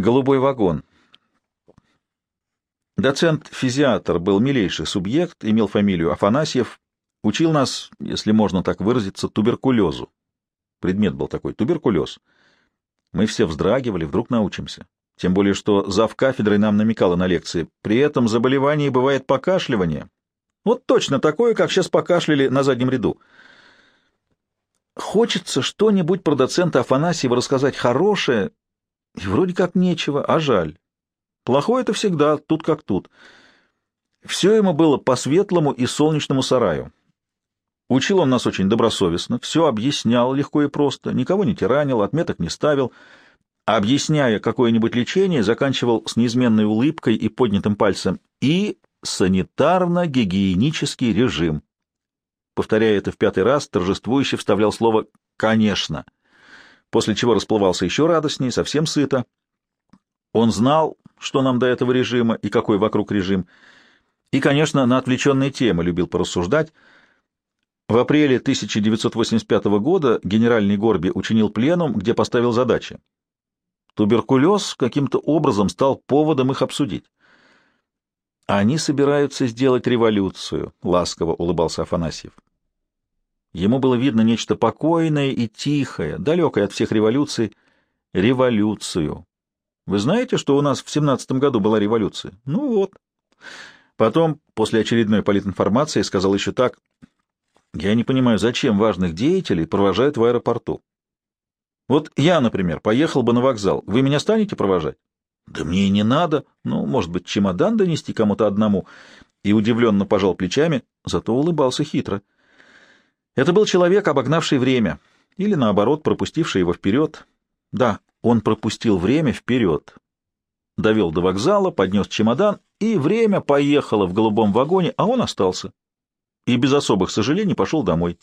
Голубой вагон. Доцент-физиатр был милейший субъект, имел фамилию Афанасьев, учил нас, если можно так выразиться, туберкулезу. Предмет был такой — туберкулез. Мы все вздрагивали, вдруг научимся. Тем более, что зав кафедрой нам намекала на лекции. При этом заболевании бывает покашливание. Вот точно такое, как сейчас покашляли на заднем ряду. Хочется что-нибудь про доцента Афанасьева рассказать хорошее, и вроде как нечего, а жаль. Плохое это всегда, тут как тут. Все ему было по-светлому и солнечному сараю. Учил он нас очень добросовестно, все объяснял легко и просто, никого не тиранил, отметок не ставил. Объясняя какое-нибудь лечение, заканчивал с неизменной улыбкой и поднятым пальцем и санитарно-гигиенический режим. Повторяя это в пятый раз, торжествующе вставлял слово «конечно», после чего расплывался еще радостнее, совсем сыто. Он знал, что нам до этого режима и какой вокруг режим, и, конечно, на отвлеченные темы любил порассуждать — в апреле 1985 года генеральный Горби учинил пленум, где поставил задачи. Туберкулез каким-то образом стал поводом их обсудить. «Они собираются сделать революцию», — ласково улыбался Афанасьев. Ему было видно нечто покойное и тихое, далекое от всех революций. Революцию. Вы знаете, что у нас в семнадцатом году была революция? Ну вот. Потом, после очередной политинформации, сказал еще так — я не понимаю, зачем важных деятелей провожают в аэропорту. Вот я, например, поехал бы на вокзал. Вы меня станете провожать? Да мне и не надо. Ну, может быть, чемодан донести кому-то одному. И удивленно пожал плечами, зато улыбался хитро. Это был человек, обогнавший время, или, наоборот, пропустивший его вперед. Да, он пропустил время вперед. Довел до вокзала, поднес чемодан, и время поехало в голубом вагоне, а он остался и без особых сожалений пошел домой.